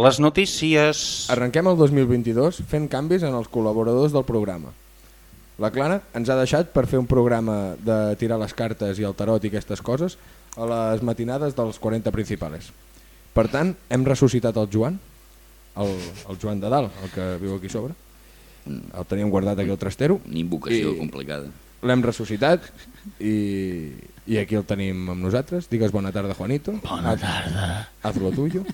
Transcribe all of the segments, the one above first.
Les notícies... Arrenquem el 2022 fent canvis en els col·laboradors del programa. La Clara ens ha deixat per fer un programa de tirar les cartes i el tarot i aquestes coses a les matinades dels 40 principals. Per tant, hem ressuscitat el Joan, el, el Joan de dalt, el que viu aquí sobre. El teníem guardat aquí al trastero. Una invocació I- complicada. L'hem ressuscitat i, i aquí el tenim amb nosaltres. Digues bona tarda, Juanito. Bona tarda. Haz lo tuyo.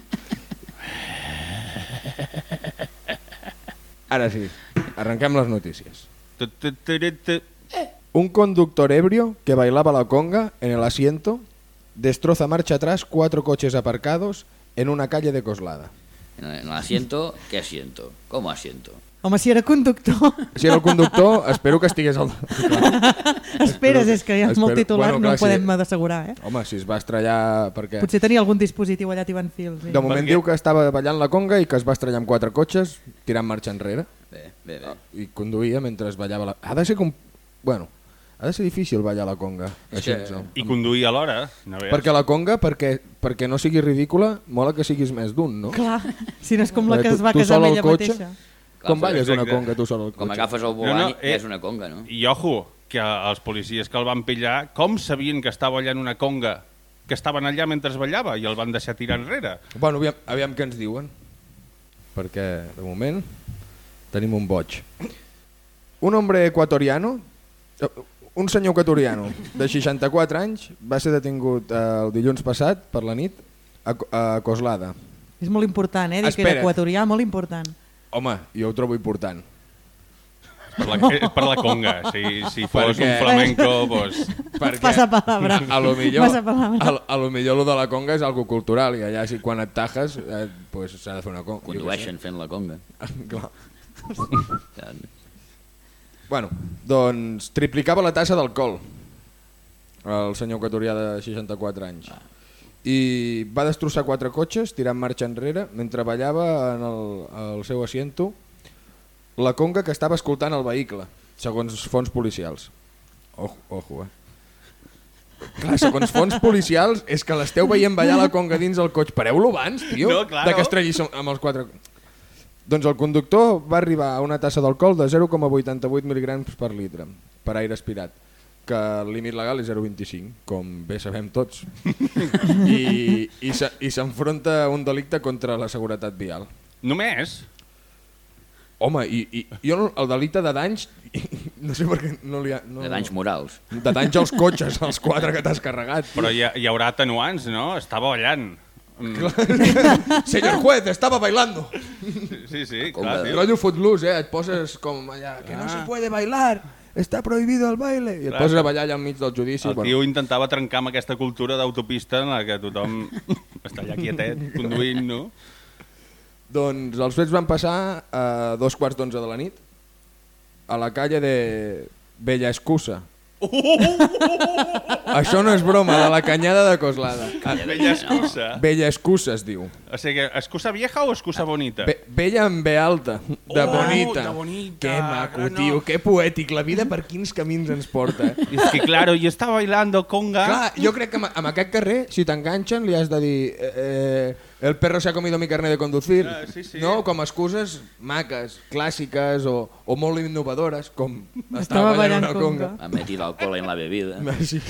Ara sí, les notícies. Tu, tu, tu. Un conductor ebrio que bailaba la conga en el asiento destroza marcha atrás cuatro coches aparcados en una calle de Coslada. En el asiento, ¿qué asiento? ¿Cómo asiento? Home, si era conductor, Si era el conductor, espero que estigués al... esperes, és que és molt Espero- titular, bueno, no clar, ho podem sí. assegurar, eh? Home, si es va estrellar perquè... Potser tenia algun dispositiu allà tibant fils. Sí. De moment Perquè- diu que estava ballant la conga i que es va estrellar amb quatre cotxes tirant marxa enrere Bé, bé, bé. i conduïa mentre es ballava la... Ha de ser com... Bueno, ha de ser difícil ballar la conga. Així, que- no? I conduir alhora. No veus? Perquè la conga, perquè, perquè no sigui ridícula, mola que siguis més d'un, no? Clar, si no és com la que es va casar amb ella cotxe? mateixa. Com balles una conga tu sol al Com cotxe? agafes el volant, No, no, eh, és una conga, no? I ojo, que els policies que el van pillar, com sabien que estava ballant una conga que estaven allà mentre es ballava i el van deixar tirar enrere? Bueno, aviam, aviam què ens diuen. Perquè, de moment, tenim un boig. Un hombre ecuatoriano, eh, un senyor equatoriano de 64 anys, va ser detingut eh, el dilluns passat per la nit a, Co- a Coslada. És molt important, eh? Dir que era equatorià, molt important. Home, jo ho trobo important. Per la, per la conga. Si, si fos Perquè- un flamenco, doncs... Perquè Passa palabra. a lo millor, Passa palabra. a, a lo millor lo de la conga és algo cultural i allà si quan et tajes eh, pues s'ha de fer una conga. Condueixen fent la conga. Clar. Bueno, doncs triplicava la tassa d'alcohol el senyor equatorià de 64 anys. I va destrossar quatre cotxes tirant marxa enrere mentre ballava en el, el seu asiento la conga que estava escoltant el vehicle, segons fons policials. Ojo, ojo, eh? Clar, segons fons policials és que l'esteu veient ballar la conga dins el cotxe. Pareu-lo abans, tio, No, claro. de que estrelli amb els quatre... Doncs el conductor va arribar a una tassa d'alcohol de 0,88 mil·ligrams per litre per aire aspirat, que el límit legal és 0,25, com bé sabem tots. I, i se- i s'enfronta a un delicte contra la seguretat vial. Només? Home, i, i jo no- el delicte de danys, no sé per què no li ha... No, de danys morals. De danys als cotxes, als quatre que t'has carregat. Però hi, ha, hi haurà atenuants, no? Estava ballant. Mm, Señor juez, estaba bailando. sí, sí, clar, tio. Rollo footloose, eh? Et poses com allà, que no Ah. se puede bailar, está prohibido el baile. I et Clar. poses a ballar allà al mig del judici. El tio intentava trencar amb aquesta cultura d'autopista en la que tothom està allà quietet, conduint, no? Doncs els fets van passar a dos quarts d'onze de la nit a la calle de Bella Escusa. Això no és broma, de la canyada de Coslada. Ah, Bella excusa. Bella Escusa es diu. O sigui, excusa vieja o excusa bonita? Be Bella amb B alta, de Oh, bonita. de bonita, Que maco, no, no. tio, que poètic. La vida per quins camins ens porta. És que, claro, i està bailando conga. Clar, jo crec que amb, amb aquest carrer, si t'enganxen, li has de dir eh, eh, el perro se ha comido mi carnet de conducir. Ah, sí, sí. No? Com excuses maques, clàssiques o, o molt innovadores, com Estava ballant una conga. conga. Ha metido alcohol en la bebida. Sí.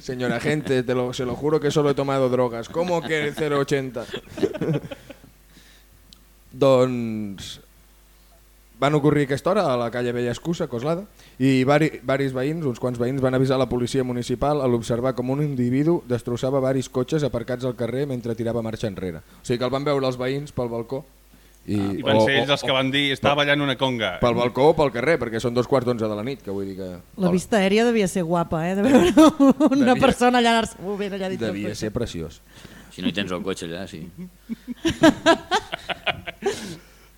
Señora gente, te lo, se lo juro que solo he tomado drogas. ¿Cómo que 0,80? doncs van ocorrir aquesta hora a la calle Bella Escusa, Coslada, i vari, varis veïns, uns quants veïns, van avisar la policia municipal a l'observar com un individu destrossava varis cotxes aparcats al carrer mentre tirava marxa enrere. O sigui que el van veure els veïns pel balcó i, I van ser ells els que van dir, està ballant una conga. pel balcó o pel carrer, perquè són dos quarts d'onze de la nit, que vull dir que... La vista aèria devia ser guapa, eh? De veure una Devia- persona allà anar-se movent allà Devia ser preciós. Si no hi tens el cotxe allà, sí.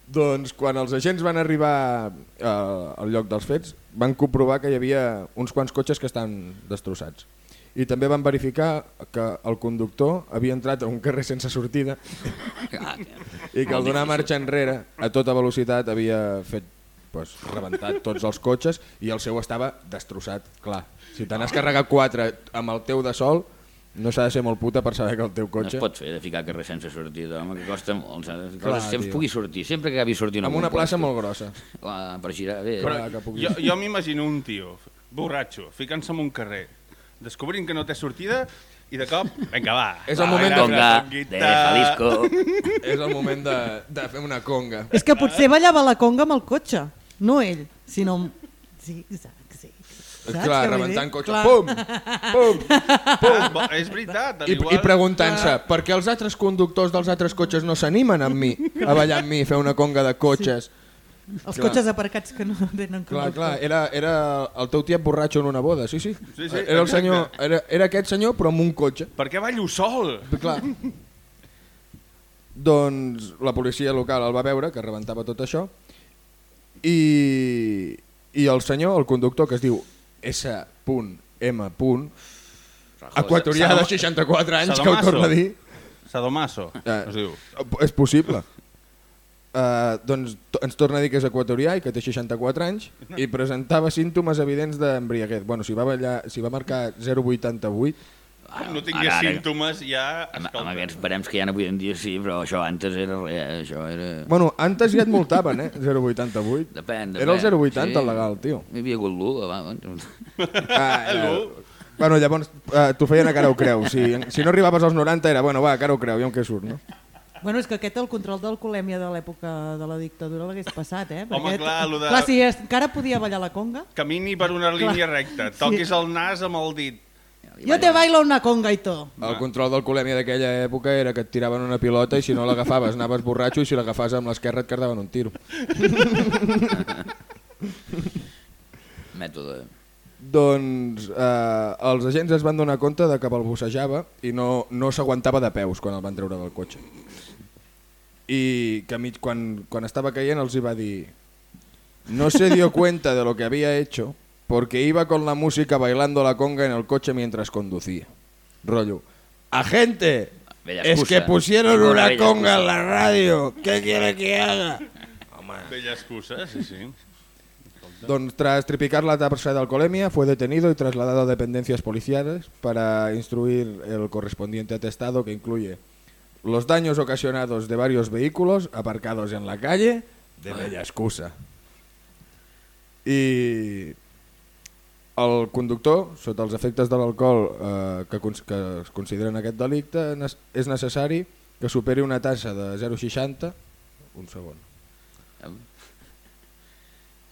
Doncs quan els agents van arribar eh, al lloc dels fets van comprovar que hi havia uns quants cotxes que estan destrossats. I també van verificar que el conductor havia entrat a un carrer sense sortida i que al donar marxa enrere a tota velocitat havia fet pues, rebentat tots els cotxes i el seu estava destrossat, clar. Si te n'has carregat quatre amb el teu de sol, No s'ha de ser molt puta per saber que el teu No cotxe... es pot fer de ficar carrer sense sortida, home, que costa molt. saps? Que Clar, sempre pugui sortir, sempre que acabi sortint Amb una plaça molt grossa. Clar, per girar bé. Però Clar, que pugui- jo, jo m'imagino un tio, borratxo, ficant-se en un carrer, descobrint que no té sortida i de cop, vinga, va. És el moment Conga de Jalisco. És el moment de, de fer una conga. És que potser ballava la conga amb el cotxe, no ell, sinó... Sí, exacte, sí. Saps Clar, rebentant cotxe. Clar. Pum! Pum! Ah, bo- és veritat. I, igual... i preguntant-se, per què els altres conductors dels altres cotxes no s'animen amb mi a ballar amb mi, a fer una conga de cotxes? Els Clar. cotxes aparcats que no tenen Clar, conductor. clar, era, era el teu tiet borratxo en una boda, sí, sí. Sí, sí, era, el senyor, era, era aquest senyor, però amb un cotxe. Per què ballo sol? Clar. doncs la policia local el va veure, que rebentava tot això, i, i el senyor, el conductor, que es diu S.M. Equatorià de 64 anys, que ho torna a dir. Sadomaso, Eh, es diu. És possible. Uh, doncs ens torna a dir que és equatorià i que té 64 anys i presentava símptomes evidents d'embriaguet. Bueno, si va, ballar, si va marcar 0,88, Com no tingués Ara, ara. símptomes, ja... Amb, Escolta, amb aquests barems que hi ha avui en dia sí, però això antes era res, això era... Bueno, antes ja et multaven, eh? 0,88. Depèn, depèn. Era el 0,80 el legal, tio. Hi havia hagut l'1, va, va. Ah, eh, bueno, llavors eh, t'ho feien a cara ho creu. Si, si no arribaves als 90 era, bueno, va, cara ho creu, i on què surt, no? Bueno, és que aquest el control d'alcoholèmia de l'època de la dictadura l'hagués passat, eh? Home, clar, lo de- clar, si encara podia ballar la conga. Camini per una línia recta, toquis el nas amb el dit. Jo te bailo una conga i to. El control d'alcoholèmia d'aquella època era que et tiraven una pilota i si no l'agafaves anaves borratxo i si l'agafaves amb l'esquerra et cardaven un tiro. Mètode. Doncs eh, els agents es van donar compte de que balbucejava i no, no s'aguantava de peus quan el van treure del cotxe. I que mig, quan, quan estava caient els hi va dir no se dio cuenta de lo que había hecho porque iba con la música bailando la conga en el coche mientras conducía. Rollo, agente, Bella es que pusieron una conga excusa. en la radio, ¿qué quiere que haga? Bella excusa, sí, sí. Don, tras triplicar la tasa de alcoholemia, fue detenido y trasladado a dependencias policiales para instruir el correspondiente atestado que incluye los daños ocasionados de varios vehículos aparcados en la calle de bella excusa. I el conductor, sota els efectes de l'alcohol eh, que, que es consideren aquest delicte, és necessari que superi una tassa de 0,60 un segon.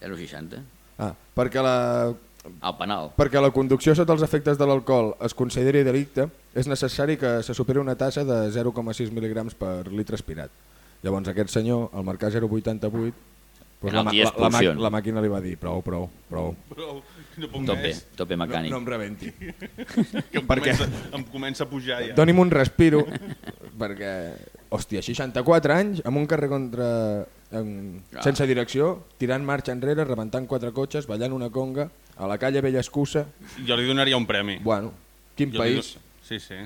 0,60. Ah, perquè la, Al penal. Perquè la conducció sota els efectes de l'alcohol es consideri delicte, és necessari que se superi una tassa de 0,6 mil·lígrams per litre aspirat. Llavors aquest senyor, al marcar 0,88, doncs la, la, la, ma- la màquina li va dir prou, prou, prou. Però no puc Tope, més, tope No, mecànic. no em rebenti. que em Per què? comença, em comença a pujar ja. Doni'm un respiro, perquè, hòstia, 64 anys, amb un carrer contra... En, Ah. sense direcció, tirant marxa enrere, rebentant quatre cotxes, ballant una conga, a la calle Bella Excusa. Jo li donaria un premi. Bueno, quin Jo país. do- Sí, sí.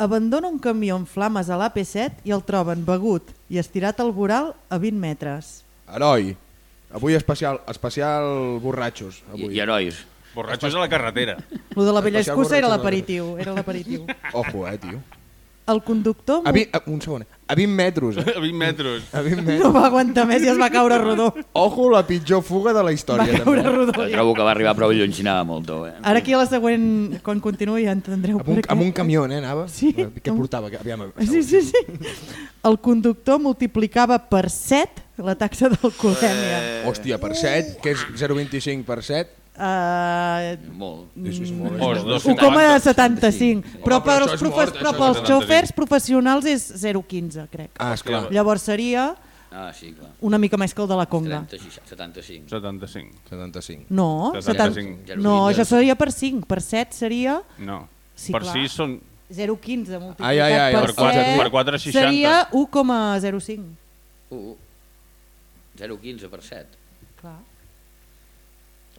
Abandona un camió en flames a l'AP7 i el troben begut i estirat al voral a 20 metres. Heroi. Avui especial, especial borratxos. I, Avui. I herois. Borratxos a la carretera. Lo de la vella excusa era l'aperitiu, era l'aperitiu. Ojo, eh, tio. El conductor A 20, a, un segon. A 20 metres, eh? A 20 metres. A 20 metres. no va aguantar més i es va caure rodó. Ojo, la pitjor fuga de la Va història, caure també. rodó. Jo trobo que va arribar prou anava molt, eh? Ara aquí a la següent, quan continuï, ja entendreu Amb un, per què. amb un camió, eh, anava? Sí. Què portava? Aviam, Sí, sí, sí. El conductor multiplicava per 7 la taxa d'alcoholèmia. Hòstia, per 7, que és 0,25 per 7. Uh, Molt. Això és molt. Os, dos 1,75. Però, Home, però per als és profe mort, però pels xòfers professionals és 0,15, crec. Ah, esclar. Llavors seria Ah, sí, clar. una mica més que el de la conga. 30, 60, 75. 75. 75. No, 75. 70... no, això seria per 5. Per 7 seria No. Sí, per clar. 6 són... 0,15 multiplicat Ai, ai, ai, per, per quatre- 7 per quatre, 60. seria 1,05. 1, 0,15 per 7.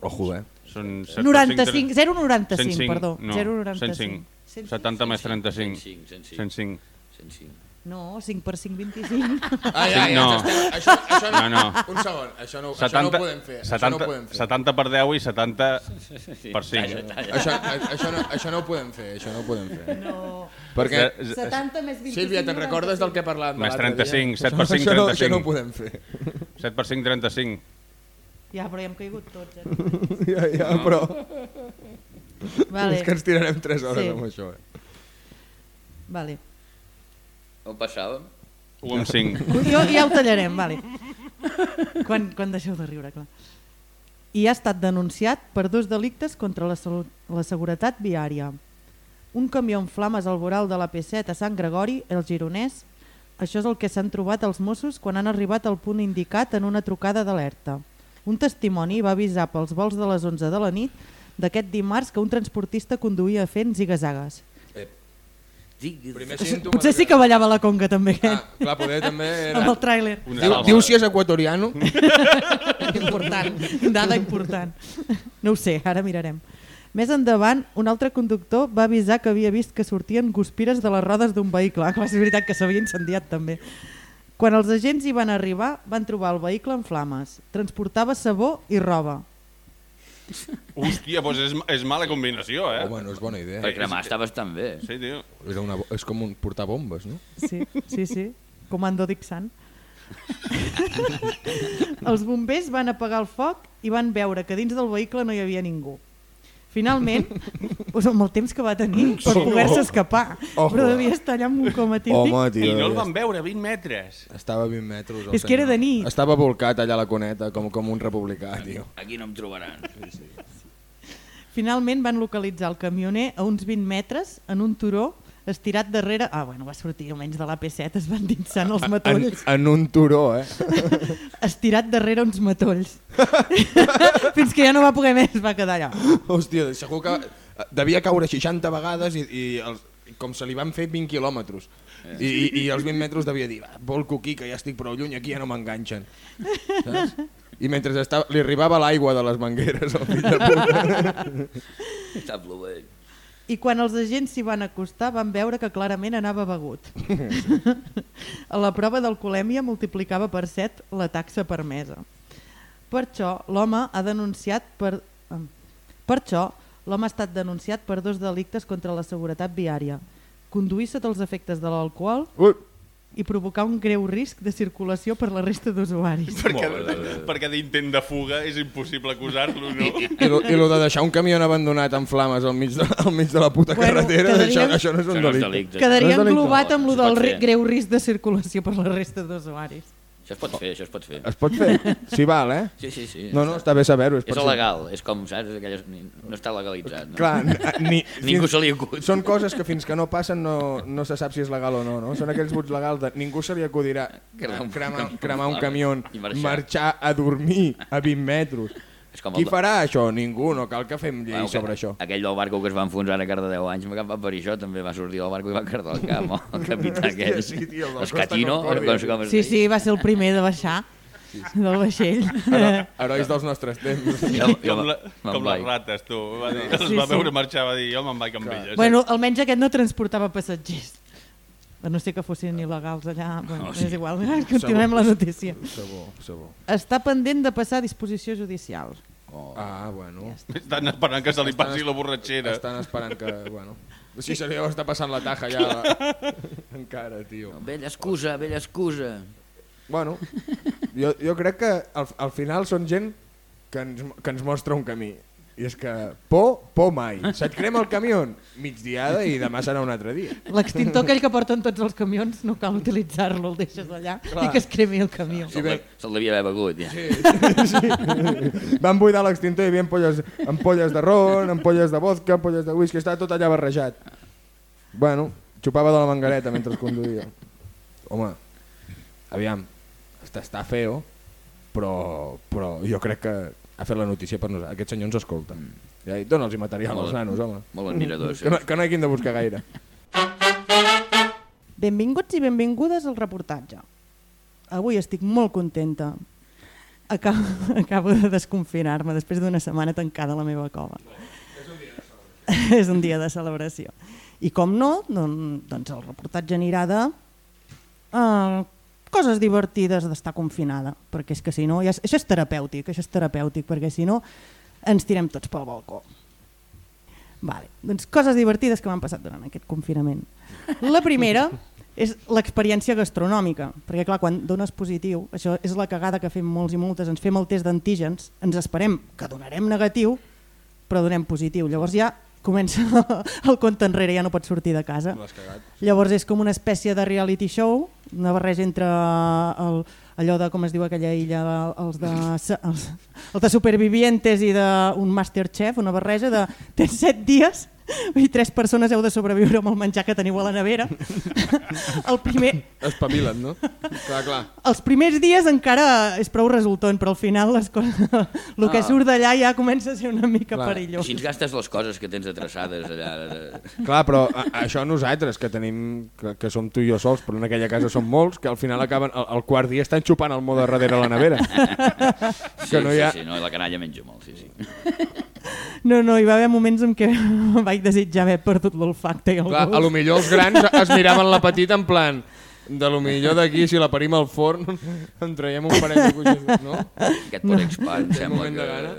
Ojo, eh? són 95, 0,95, 105, perdó. no, 0,95. 105. 70 més 35. 105, 105. 105. 105. No, 5 per 5, 25. Ah, ja, ja, no. això, això no, No, no. Un segon, això no, això no ho podem fer. això 70, no ho podem fer. 70 per 10 i 70 per 5. Talla, talla. Això, això, no, això no ho podem fer, això no ho podem fer. No. Perquè, Z- 70 més 25. Sílvia, te'n recordes del que parlàvem Més l'altre 35, dia? 7 per 5, Això no, això 35. no ho podem fer. 7 per 5, 35. Ja, però ja hem caigut tots. Eh? Ja, ja, però Vale, és que ens tirarem 3 hores Sí. amb això. Eh? vale. On passàvem? 1 amb 5. Jo, ja ho tallarem, vale. Quan, quan deixeu de riure, clar. I ha estat denunciat per dos delictes contra la, salut, la seguretat viària. Un camió amb flames al voral de la P7 a Sant Gregori, el Gironès. Això és el que s'han trobat els Mossos quan han arribat al punt indicat en una trucada d'alerta. Un testimoni va avisar pels vols de les 11 de la nit d'aquest dimarts que un transportista conduïa fent zigazagues. Digue, Primer símptoma Potser sí que ballava la conga també, Ah, aquest, clar, poder també era... amb el tràiler. Diu, diu si és equatoriano. important, dada important. No ho sé, ara mirarem. Més endavant, un altre conductor va avisar que havia vist que sortien guspires de les rodes d'un vehicle. Ah, clar, és veritat que s'havia incendiat també. Quan els agents hi van arribar, van trobar el vehicle en flames. Transportava sabó i roba. Hòstia, doncs és, és mala combinació, eh? Home, no és bona idea. Per cremar està bastant bé. Sí, tio. Era una, és com un portar bombes, no? Sí, sí, sí. Comando Dixan. Els bombers van apagar el foc i van veure que dins del vehicle no hi havia ningú. Finalment, doncs amb el temps que va tenir per poder-se escapar, Ojo. però devia estar allà amb un coma típic. Home, tio. I no el van veure a 20 metres. Estava a 20 metres. És que era de nit. Estava volcat allà a la coneta, com, com un republicà, tio. Aquí no em trobaran. Finalment van localitzar el camioner a uns 20 metres en un turó estirat darrere... Ah, bueno, va sortir almenys de l'AP7, es van dinsant els En, matolls. en un turó, eh? Estirat darrere uns matolls. Fins que ja no va poder més, va quedar allà. Hòstia, segur que eh, devia caure 60 vegades i, i els, com se li van fer 20 quilòmetres. I, i, I els 20 metres devia dir, "Va, volco aquí, que ja estic prou lluny, aquí ja no m'enganxen. I mentre estava, li arribava l'aigua de les mangueres al fill de puta. Està plovent. I quan els agents s'hi van acostar van veure que clarament anava begut. A la prova d'alcoholèmia multiplicava per 7 la taxa permesa. Per això l'home ha denunciat per... Per això l'home ha estat denunciat per dos delictes contra la seguretat viària. Conduir sota els efectes de l'alcohol Ui, i provocar un greu risc de circulació per la resta d'usuaris. Perquè, perquè d'intent de fuga és impossible acusar-lo, no? I, lo, I lo de deixar un camió abandonat en flames al mig de, al mig de la puta Bueno, carretera, quedaria- això, això no és un no delicte. Quedaria No englobat amb lo del ri- greu risc de circulació per la resta d'usuaris. Això es pot fer, això es pot fer. Es pot fer? Sí, val, eh? Sí, sí, sí. No, no, està bé saber-ho. És, si- legal, és com, saps, aquelles, no està legalitzat. No? Clar, ni, Ningú se li acut. Són coses que fins que no passen no, no se sap si és legal o no, no? Són aquells buts legals de ningú se li acudirà Cremar un cremar, un camió, marxar a dormir a 20 metres. És com Qui el, farà això? Ningú, no cal que fem llei Bueno, sobre això. Aquell del barco que es va enfonsar a Cardedeu anys, me va per això, també va sortir del barco i va cardar el camp, el capità aquell. sí, tio, el Escatino, com, com es Sí, sí, va ser el primer de baixar del vaixell. Hero- Herois dels nostres temps. I el- Com, la, com les rates, tu. Va dir, els Sí, va sí. veure marxar, va dir, jo me'n vaig amb elles. bueno, almenys aquest no transportava passatgers. A no ser que fossin il·legals allà. Bueno, Oh, sí. És igual, continuem la notícia. Sabó, sabó. Està pendent de passar a disposició judicial. Oh. Ah, bueno. Estan esperant que se li passi la borratxera. Estan esperant que, bueno... Si se li deu estar passant la taja ja. La... Encara, tio. Vella excusa, vella excusa. Bueno, jo, jo crec que al, al final són gent que ens, que ens mostra un camí. I és que por, por mai. Se't crema el camió migdiada i demà serà un altre dia. L'extintor aquell que porten tots els camions no cal utilitzar-lo, el deixes allà Clar. i que es cremi el camió. Se'l de- se'l devia haver begut, ja. Van buidar l'extintor i hi havia ampolles, ampolles de ron, ampolles de vodka, ampolles de whisky, estava tot allà barrejat. Bueno, xupava de la mangareta mentre conduïa. Home, aviam, està, està feo, però, però jo crec que ha fet la notícia per nosaltres. Aquest senyor ens escolta. Ja, i Dóna'ls material als nanos, home. Molt admirador, sí. Que no, que no hagin de buscar gaire. Benvinguts i benvingudes al reportatge. Avui estic molt contenta. Acabo, acabo de desconfinar-me després d'una setmana tancada a la meva cova. És un dia de celebració. I com no, doncs el reportatge anirà de uh, coses divertides d'estar confinada, perquè és que si no, ja és, això és terapèutic, això és terapèutic, perquè si no ens tirem tots pel balcó. Vale. Doncs coses divertides que m'han passat durant aquest confinament. La primera és l'experiència gastronòmica, perquè clar, quan dones positiu, això és la cagada que fem molts i moltes, ens fem el test d'antígens, ens esperem que donarem negatiu, però donem positiu. Llavors ja comença el compte enrere, ja no pots sortir de casa. Llavors és com una espècie de reality show, una barreja entre el, allò de, com es diu aquella illa, els de, els, els de supervivientes i d'un Masterchef, una barreja de tens set dies i tres persones heu de sobreviure amb el menjar que teniu a la nevera. El primer, Espavila't, no? clar, clar. els primers dies encara és prou resultant, però al final les coses, el que Ah. surt d'allà ja comença a ser una mica Clar. perillós. Així ens gastes les coses que tens atreçades allà. Clar, però a, això nosaltres, que tenim que, que som tu i jo sols, però en aquella casa som molts, que al final acaben, al, al quart dia estan xupant el mode darrere la nevera. Sí, que no hi ha... sí, sí, no, la canalla menjo molt, sí, sí. No, no, hi va haver moments en què vaig desitjar haver perdut l'olfacte i el Clar, gust. a lo millor els grans es miraven la petita en plan de lo millor d'aquí, si la parim al forn, en traiem un parell de cuixes, no? Aquest pot expand, em sembla de que... gana.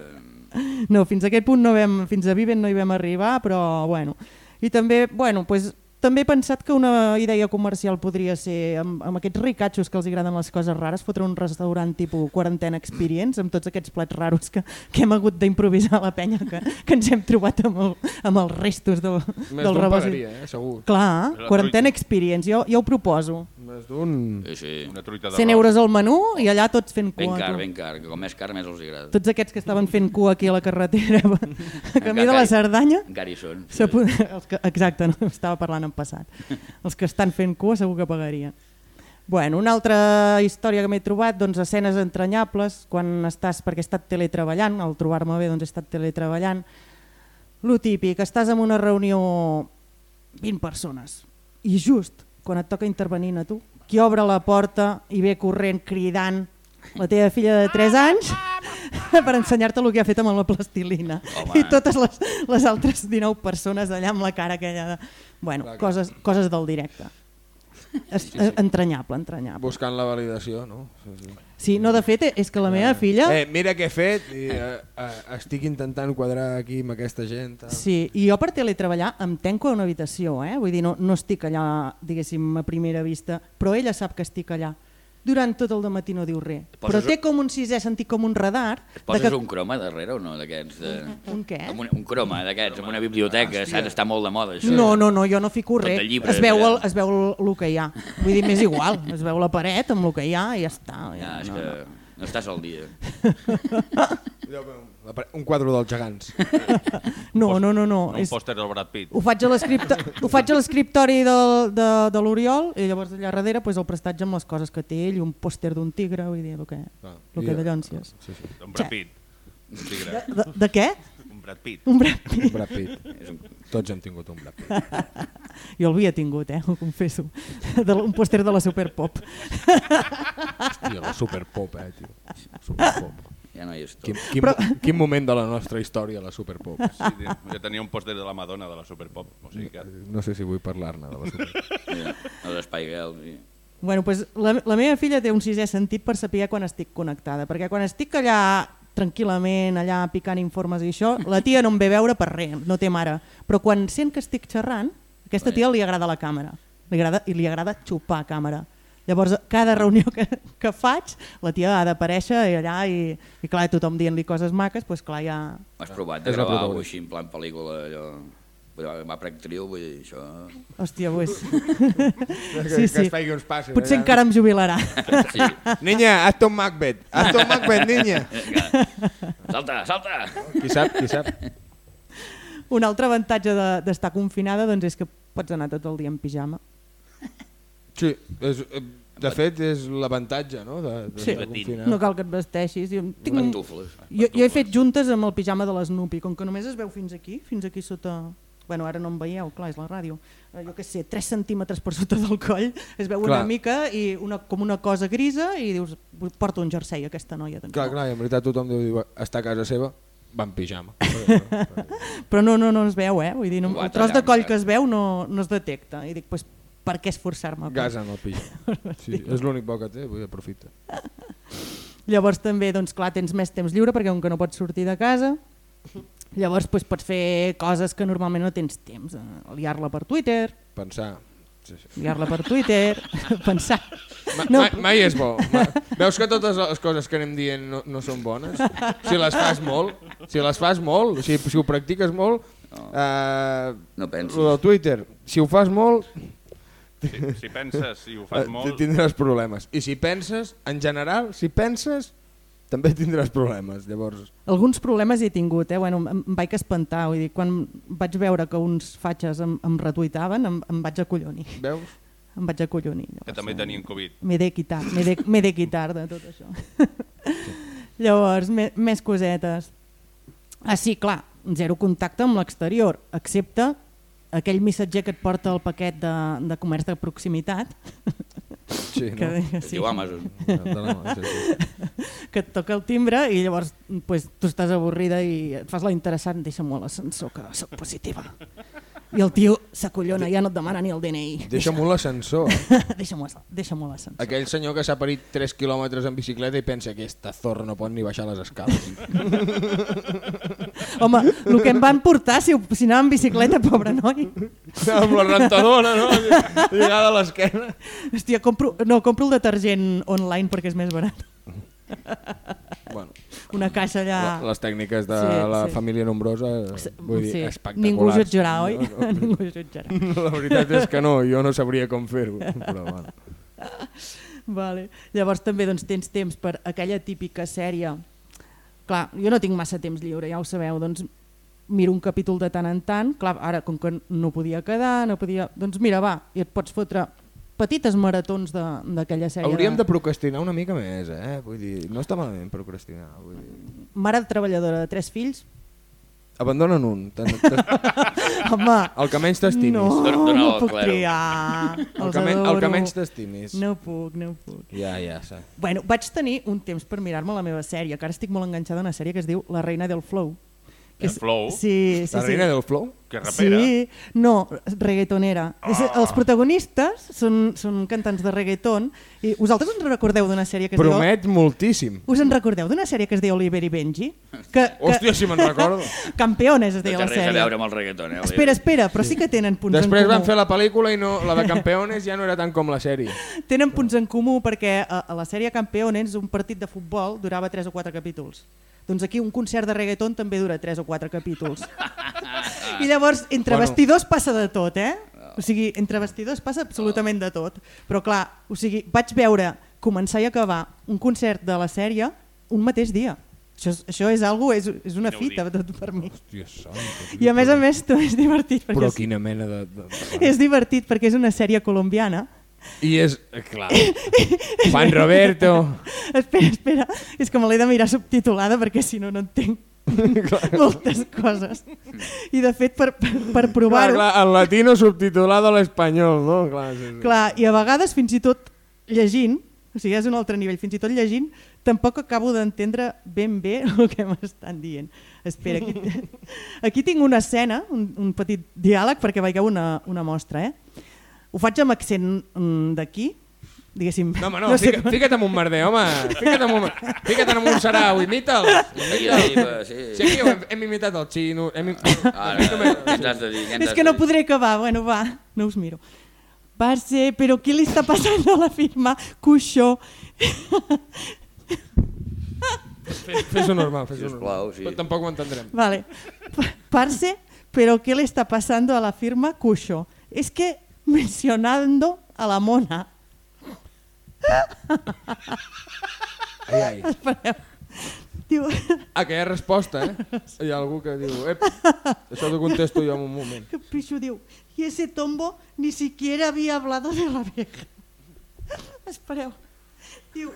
No, fins a aquest punt no vam, fins a Viven no hi vam arribar, però bueno. I també, bueno, pues, també he pensat que una idea comercial podria ser, amb, amb aquests ricatxos que els agraden les coses rares, fotre un restaurant tipus quarantena experience, amb tots aquests plats raros que, que hem hagut d'improvisar a la penya, que, que ens hem trobat amb, el, amb els restos de, Més del d'un rebost. pagaria, eh, segur. Clar, La quarantena experience, jo, jo ho proposo. Més d'un... Sí, sí. Una truita de 100 euros al menú i allà tots fent Ben cua. car, tu. ben car, que com més car més els agrada. Tots aquests que estaven fent cua aquí a la carretera a camí de la Cerdanya Encara hi són. Pod- els que, exacte, no, estava parlant en passat. Els que estan fent cua segur que pagarien. Bueno, una altra història que m'he trobat, doncs escenes entranyables, quan estàs, perquè he estat teletreballant, al trobar-me bé doncs he estat teletreballant, lo típic, estàs en una reunió 20 persones i just quan et toca intervenir a tu, qui obre la porta i ve corrent cridant la teva filla de 3 anys per ensenyar-te el que ha fet amb la plastilina. Home. I totes les, les altres 19 persones allà amb la cara aquella de... Bueno, clar. coses, coses del directe. Es, entranyable, entranyable. Buscant la validació, no? Sí, sí. Sí, no, de fet, és que la meva filla... Eh, mira què he fet i eh, eh, estic intentant quadrar aquí amb aquesta gent. Tal. Sí, i jo per teletreballar em tenco a una habitació, eh? vull dir, no, no estic allà, diguéssim, a primera vista, però ella sap que estic allà. Durant tot el matí no diu res, Et però poses- té com un sisè sentit com un radar. Et poses de un croma darrere o no, d'aquests? De... Un què? Amb un, un croma d'aquests, amb una biblioteca, saps? Està molt de moda, això. No, no, no, jo no fico Tot res. de llibres, es veu, el, es veu el, el que hi ha. Vull dir, m'és igual. Es veu la paret amb el que hi ha i ja està. Ja, Ja, és no, que no. no estàs al dia. Un quadre dels gegants. no, no, no, no. Un És, pòster del Brad Pitt. ho faig a l'escripto- ho faig a l'escriptori de, de, de l'Oriol i llavors allà darrere pues, el prestatge amb les coses que té ell, un pòster d'un tigre, vull dir, el que, Clar. el que d'allòncies. Sí, sí. Un Brad Pitt. Un tigre. De, de què? Un Brad Pitt. Un Brad Pitt. Un Brad Pitt. Tots hem tingut un Brad Pitt. Jo el havia tingut, eh, ho confesso. De, un pòster de la Superpop. Hòstia, la superpop, eh, tio. Superpop. Ja no hi és tot. Quin, quin, Però- quin moment de la nostra història, la superpop. Sí, jo tenia un pòster de la Madonna de la Superpop. O sigui que... No sé si vull parlar-ne de la superpop. Ja, els Spy Girls. I... Bueno, pues, la, la meva filla té un sisè sentit per saber quan estic connectada, perquè quan estic allà tranquil·lament, allà picant informes i això, la tia no em ve veure per res, no té mare. Però quan sent que estic xerrant, a aquesta tia li agrada la càmera li agrada, i li agrada xupar càmera. Llavors, cada reunió que, que faig, la tia ha d'aparèixer i allà i, i clar, tothom dient-li coses maques, doncs clar, ja... Has provat de la gravar alguna així en plan pel·lícula, allò... Vull dir, Va per actriu, vull dir, això... Hòstia, pues... Que, Sí, que sí. es faci uns passos. Potser allà. encara em jubilarà. Sí. Niña, hazte un Macbeth. Hazte un Macbeth, niña. Salta, salta! Qui sap, qui sap. Un altre avantatge de- d'estar confinada doncs, és que pots anar tot el dia en pijama. Sí, és, eh, de fet és l'avantatge no? de, de, Sí. de confinar. No cal que et vesteixis. Jo, tinc. Pantufles. jo, jo he fet juntes amb el pijama de l'Snoopy, com que només es veu fins aquí, fins aquí sota... Bueno, ara no em veieu, clar, és la ràdio. Eh, Jo què sé, 3 centímetres per sota del coll, es veu una Clar. mica i una, com una cosa grisa i dius, porta un jersei aquesta noia. Doncs Clar, no. clar, i en veritat tothom dir, està a casa seva, va en pijama. Però no, no, no es veu, eh? Vull dir, no, el tros de coll que es veu no, no es detecta. I dic, pues, per què esforçar-me? Gas en el pijama. Sí, és l'únic bo que té, vull dir, aprofita. Llavors també, doncs clar, tens més temps lliure perquè com que no pots sortir de casa, llavors doncs, pots fer coses que normalment no tens temps. eh, Liar-la per Twitter, Pensar. Sí, sí. liar-la per Twitter, pensar. Ma, No. no. mai, mai és bo. Ma, veus que totes les coses que anem dient no, no són bones? Si les fas molt, si les fas molt, si, si ho practiques molt, eh, No pensis. del Twitter, si ho fas molt, Si, si penses i ho eh, fas molt... tindràs problemes. I si penses, en general, si penses, també tindràs problemes. Llavors, Alguns problemes hi he tingut, eh? bueno, em, em vaig espantar, vull dir, quan vaig veure que uns fatxes em, em retuitaven, em, em vaig acollonir, veus? em vaig acollonir. Que Llavors, també eh, tenien Covid. M'he de quitar, m'he de, de quitar de tot això. Llavors, me, més cosetes. Ah, sí, clar, zero contacte amb l'exterior, excepte aquell missatger que et porta el paquet de, de comerç de proximitat, Sí, que, no? que, sí, diu Amazon. Que et toca el timbre i llavors pues, tu estàs avorrida i et fas la interessant, deixa-m'ho a l'ascensor que sóc positiva. I el tio s'acollona, ja no et demana ni el DNI. Deixa-m'ho l'ascensor. eh? Deixa-m'ho deixa a l'ascensor. Aquell senyor que s'ha parit 3 quilòmetres en bicicleta i pensa que aquesta zorra no pot ni baixar les escales. Home, el que em van portar, si, si anava en bicicleta, pobre noi. amb la rentadora, no? Lligada a l'esquena. Hòstia, compro, no, compro el detergent online perquè és més barat. Bueno, Una caixa allà... les tècniques de Sí, la sí. família nombrosa, vull dir, Sí, espectaculars. Ningú jutjarà, oi? No, no. Ningú jutjarà. La veritat és que no, jo no sabria com fer-ho. Però bueno. Vale. Llavors també doncs, tens temps per aquella típica sèrie. Clar, jo no tinc massa temps lliure, ja ho sabeu, doncs miro un capítol de tant en tant, clar, ara com que no podia quedar, no podia... Doncs mira, va, i et pots fotre petites maratons de- d'aquella sèrie. Hauríem de procrastinar una mica més, eh? Vull dir, no està malament procrastinar. Vull dir. Mare treballadora de tres fills, Abandonen un. Home, el que menys t'estimis. no, Dona- dona no el puc claro. triar. El que, men, el que menys t'estimis. No puc, no puc. Ja, ja, sa. Bueno, vaig tenir un temps per mirar-me la meva sèrie, que ara estic molt enganxada a una sèrie que es diu La reina del flow. Que Del flow? Sí, sí, La sí. reina del flow? Que rapera. Sí, no, reggaetonera. Oh. Els protagonistes són, són cantants de reggaeton i vosaltres us en recordeu d'una sèrie que es Promet moltíssim. diu... Us en recordeu d'una sèrie que es diu Oliver i Benji? Que, que... Hòstia, si me'n recordo. Campeones es No deia té la res a sèrie. veure amb el reggaeton, eh? Espera, espera, però sí que tenen punts Després en comú. van fer la pel·lícula i no, la de Campeones ja no era tant com la sèrie. Tenen punts en comú perquè a, a la sèrie Campeones un partit de futbol durava 3 o 4 capítols. Doncs aquí un concert de reggaeton també dura 3 o 4 capítols. I llavors, entre Bueno. vestidors passa de tot, eh? O sigui, entre vestidors passa absolutament de tot. Però clar, o sigui, vaig veure començar i acabar un concert de la sèrie un mateix dia. Això això és, algo, és, és una fita tot per mi. Hòstia santa. I a més a més també és divertit perquè Però és, quina mena de... de, de... és divertit perquè és una sèrie colombiana I és... eh, Clar. Juan Roberto. Espera, espera, és que me l'he de mirar subtitulada perquè si no no entenc moltes coses. I de fet, per, per, per provar-ho, clar, en latino subtitulado a l'espanyol, no? Clar, sí, sí. clar, i a vegades fins i tot llegint, o sigui, és un altre nivell, fins i tot llegint, tampoc acabo d'entendre ben bé el que m'estan dient. Espera, aquí, aquí tinc una escena, un, un petit diàleg, perquè veieu una, una mostra, eh? Ho faig amb accent mm, d'aquí, diguéssim... No, home, no, no sé fica, com- fica't en un merder, home. Fica't en un, fica't en un sarau, imita'l. Aquí, aquí, sí. Si aquí hem, hem imitat el xino... Hem, Ara, què has de dir? Què has que no podré acabar, bueno, va, no us miro. Parce, pero ¿qué le está pasando a la firma Cuixó? Fes-ho normal, fes-ho normal. sí. Però tampoc ho entendrem. Vale. Pa- Parce, pero ¿qué le está pasando a la firma Cuixó? Es que mencionando a la mona. Ai, ai. Espereu. Diu, Ah, que hi ha resposta, eh? Hi ha algú que diu... Ep, això t'ho contesto jo en un moment. que Pichu diu, y ese tombo ni siquiera había hablado de la vieja. Espereu. Diu,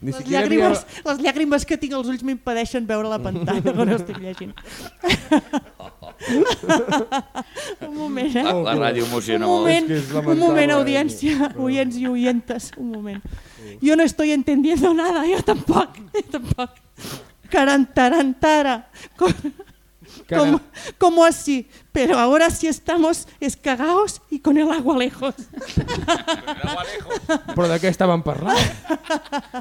Ni les, llàgrimes, havia... les llàgrimes que tinc als ulls m'impedeixen veure la pantalla quan ho estic llegint. Un moment, eh? La, la ràdio emociona un molt. moment, que és un moment, eh? audiencia, oyents y oyentes, un moment. Yo no estoy entendiendo nada, yo tampoco, yo tampoco. Carantarantara. Como, como así? Pero ahora sí estamos escagaos y con el agua lejos. Però de què estaven parlant?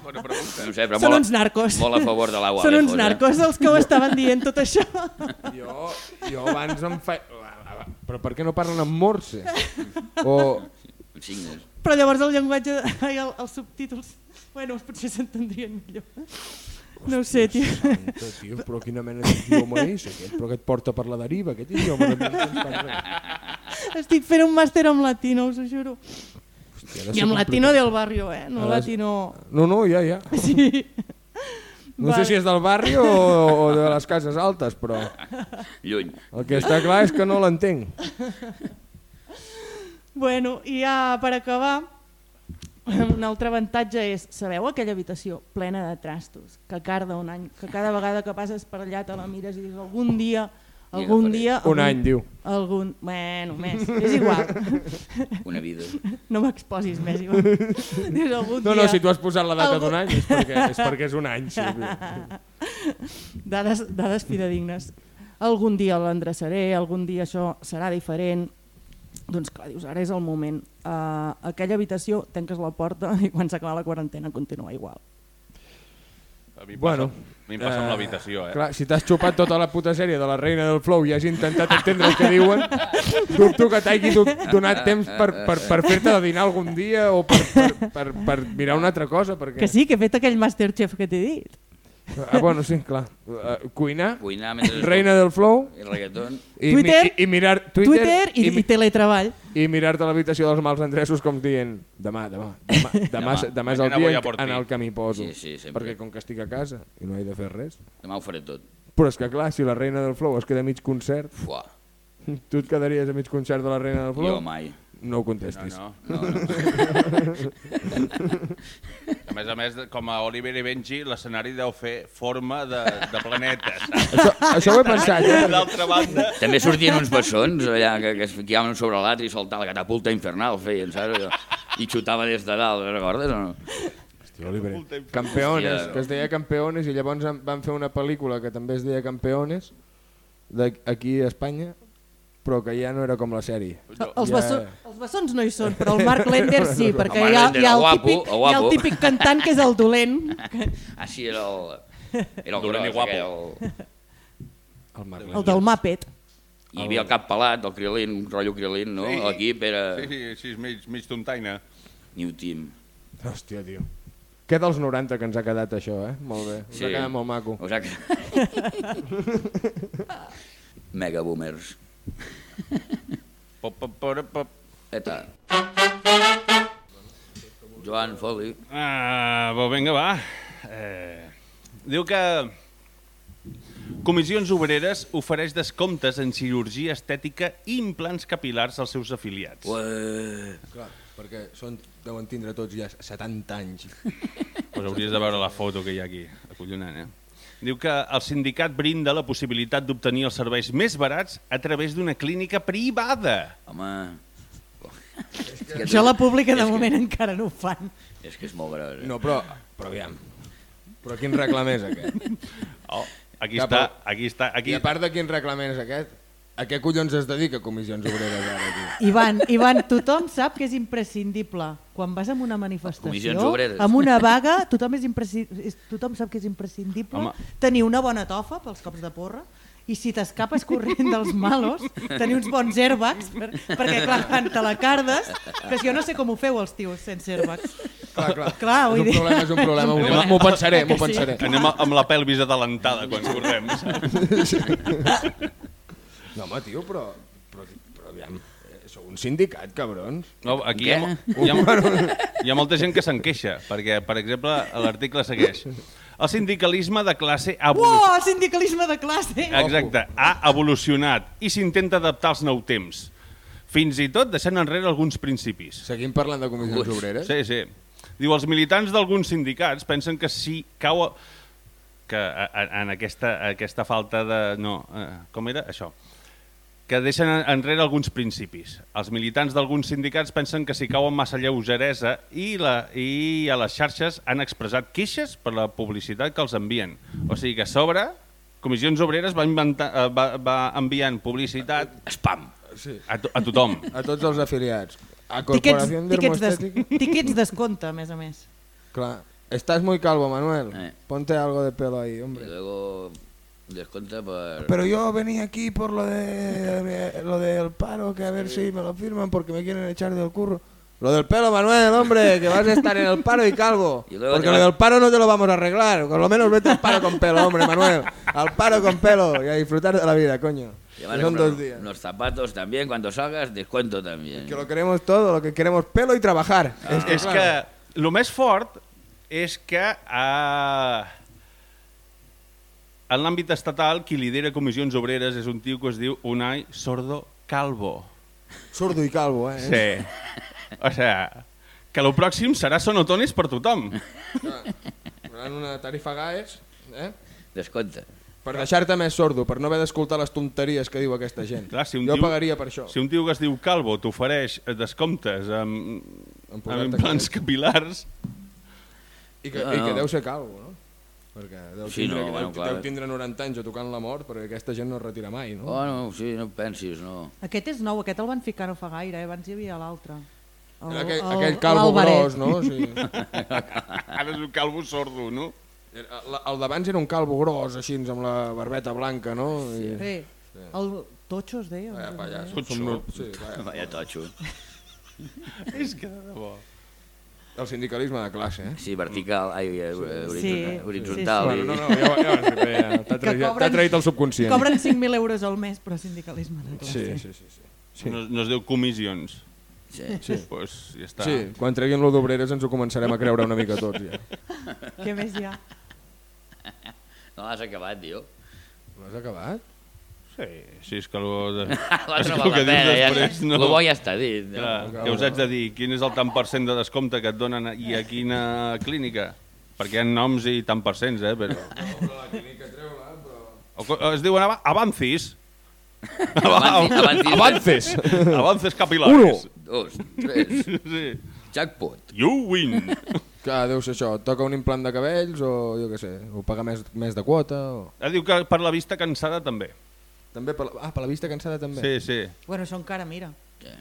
Bona pregunta. No sé, però Són molt, uns narcos. molt a favor de l'agua. Són uns eh? narcos els que ho estaven dient tot això. Jo, jo abans em fa... Però per què no parlen en morse? O... Eh? Signes. Però llavors el llenguatge, ai, el, els subtítols, bueno, potser s'entendrien millor. No ho sé, tio. Santa, tio, però quina mena d'idioma és aquest? Però que et porta per la deriva, aquest idioma. No. Estic fent un màster en latino, us ho juro. Hòstia, I amb latino del barrio, eh? No de- latino... No, no, ja, ja. Sí. No sé si és del barri o, o de les cases altes, però Lluny. el que està clar és que no l'entenc. Bueno, i ja per acabar, un altre avantatge és, sabeu aquella habitació plena de trastos, que carda un any, que cada vegada que passes per allà te la mires i dius algun dia, algun dia... Un algun, any, diu. Algun, bueno, més, és igual, Una vida. no m'exposis més. Ivan. Dius algun No, dia... no, si tu has posat la data d'un any és perquè, és perquè és un any. Sí. dades, dades fidedignes. Algun dia l'endreçaré, algun dia això serà diferent. Doncs clar, dius, ara és el moment. Uh, aquella habitació, tanques la porta i quan s'acaba la quarantena continua igual. A mi em Bueno, passa, a mi em passa amb eh, l'habitació, eh? Clar, si t'has xupat tota la puta sèrie de la Reina del Flow i has intentat entendre el que diuen, dubto que t'hagi do- donat temps per, per, per fer-te de dinar algun dia o per, per, per, per mirar una altra cosa. Perquè... Que sí, que he fet aquell Masterchef que t'he dit. Ah, bueno, sí, clar. Uh, cuinar, Cuinar mentre... Reina del Flow I reggaeton. i, Twitter, mi, i, i mirar Twitter, Twitter, i, i, mi- teletreball. i mirar-te l'habitació dels mals endreços com dient demà, demà, demà, demà, demà, demà és el dia en, el que m'hi poso. Sí, sí, sempre. perquè com que estic a casa i no he de fer res. Demà ho faré tot. Però és que clar, si la Reina del Flow es queda a mig concert, Fuà. tu et quedaries a mig concert de la Reina del Flow? Jo mai. No ho No, contestis. no. No, no. A més a més, com a Oliver i Benji, l'escenari deu fer forma de, de planetes. Això, això ho he pensat, eh? D'altra banda, També sortien uns bessons allà que, que es ficaven sobre l'altre i saltava la catapulta infernal, feien, saps? I xutava des de dalt, recordes o no? Oliver. Campeones, Hòstia. que es deia Campeones i llavors van fer una pel·lícula que també es deia Campeones de- aquí a Espanya però que ja no era com la sèrie. Els, Ja- bessons, els bessons no hi són, però el Marc Lender sí, perquè hi ha, Lender, hi, ha el el guapo, típic, el hi ha el típic cantant que és el dolent. Que, Ah, sí, era el... Era el Dolent i guapo. aquell, El Marc el del Muppet. el... Hi havia el cap pelat, el Krilin, un rotllo Krilin, no? Sí. L'equip era sí, sí, així mig, mig tontaina. New Team. Hòstia, tio. Què dels 90 que ens ha quedat això, eh? Molt bé. Us Sí. ha quedat molt maco. O sigui que... Mega boomers. Pop, pop, pop, pop. Eta. Joan Foli. Ah, bo, vinga, va. Eh, diu que Comissions Obreres ofereix descomptes en cirurgia estètica i implants capilars als seus afiliats. Ué. Clar, perquè són, deuen tindre tots ja 70 anys. Pues hauries de veure la foto que hi ha aquí, acollonant, eh? Diu que el sindicat brinda la possibilitat d'obtenir els serveis més barats a través d'una clínica privada. Home... És que, Això la pública de és que- moment encara no ho fan. És que és molt gros. No, però, però aviam. Però quin reclam és aquest? Oh, aquí Ja, està, aquí està, aquí... I a part de quin reclam és aquest, a què collons es dedica Comissions Obreres ara, tio? Ivan, Ivan, tothom sap que és imprescindible. Quan vas a una manifestació, amb una vaga, tothom, és impresci... és- tothom sap que és imprescindible Home. tenir una bona tofa pels cops de porra i si t'escapes corrent dels malos, tenir uns bons airbags, per, perquè clar, quan te la cardes, però jo no sé com ho feu els tios sense airbags. Clar, clar. Clar, és un dir- problema, és un problema. És un M'ho problema. m'ho pensaré, m'ho Que sí? pensaré. Anem amb la pelvis atalantada quan correm. No, home, tio, però... Però, però aviam, eh, sou un sindicat, cabrons. No, aquí hi ha, hi, ha, hi ha molta gent que se'n queixa, perquè, per exemple, l'article segueix. El sindicalisme de classe ha evolucionat. Uau, sindicalisme de classe! Exacte, ha evolucionat i s'intenta adaptar als nou temps. Fins i tot deixant enrere alguns principis. Seguim parlant de Comissions Ui. Obreres? Sí, sí. Diu, els militants d'alguns sindicats pensen que si cau a- que a- a- en aquesta, aquesta falta de... No, eh, com era? Això. Que deixen en- enrere alguns principis. Els militants d'alguns sindicats pensen que si cauen massa lleugeresa i, la, i a les xarxes han expressat queixes per la publicitat que els envien. O sigui que a sobre Comissions Obreres va, inventar, eh, va, va enviant publicitat Spam. Sí. a, to, a tothom. A tots els afiliats. A Tiquets, tiquets, des, tiquets descompte, a més a més. Clar. Estás muy calvo, Manuel. Eh. Ponte algo de pelo ahí, Y hombre. luego descuenta por... Pero yo venía aquí por lo de lo del paro, que a ver si me lo firman porque me quieren echar del curro. Lo del pelo, Manuel, hombre, que vas a estar en el paro y calvo. Y Porque lo vas- del paro no te lo vamos a arreglar. Por lo menos vete al paro con pelo, hombre, Manuel. Al paro con pelo y a disfrutar de la vida, coño. A Son dos días. Unos zapatos también, cuando salgas, descuento también. Que lo queremos todo, lo que queremos pelo y trabajar. Es que, és claro, que el més fort és que eh, en l'àmbit estatal qui lidera comissions obreres és un tio que es diu Unai Sordo Calvo. Sordo y calvo, eh. Sí. O sea, que el pròxim serà sonotones per tothom. Faran una tarifa GAES, eh? Descuenta. Per deixar-te més sordo, per no haver d'escoltar les tonteries que diu aquesta gent. Clar, si un jo tio- pagaria per això. Si un tio que es diu Calvo t'ofereix descomptes amb, En amb posar-te implants capilars, I que, No, I que no. deu ser calvo, no? Perquè deu Sí, tindre, no, bueno, deu, clar. deu tindre 90 anys o tocant la mort, perquè aquesta gent no es retira mai, no? Bueno, sí, no pensis, no. Aquest és nou, aquest el van ficar no fa gaire, eh? abans hi havia l'altre. El- aquell, el- aquell calvo gros, no? Sí. ara és un calvo sordo, no? El d'abans era un calvo gros, així, amb la barbeta blanca, no? I... Sí. El Tocho es deia. Vaya pallasso. Totxo. Sí, vaya. Vaya tocho. És que de debò. El sindicalisme de classe, eh? Sí, vertical, ai, horitzontal, Sí, horitzontal. sí, sí. Bueno, no, no, ja, ja, ja, ja t'ha traït, cobren- t'ha traït el subconscient. Cobren 5.000 euros al mes, però sindicalisme de Sí, classe. sí, sí. sí. Sí. No, no es diu comissions. Sí. Sí. Pues ja està. Sí, quan treguin lo d'obreres ens ho començarem a creure una mica tots, ja. Què més hi ha? No l'has acabat, tio. L'has acabat? Sí, sí, és que lo de... És val el la que dius pena, ja, després, no. Lo bo ja està dit. No? Clar, què us haig de dir? Quin és el tant per cent de descompte que et donen i a quina clínica? Perquè hi ha noms i tant per cents, eh? Però... O co- Es diuen ava- Avancis. Avanti, Avances! Avances capilares. Dos, tres, Sí. jackpot. You win. Clar, deu ser això. Et toca un implant de cabells o, jo què sé, o pagar més, més de quota o... Ah, Diu que per la vista cansada també. També per, la- ah, per la vista cansada també. Sí, sí. Bueno, això encara, mira. Sí.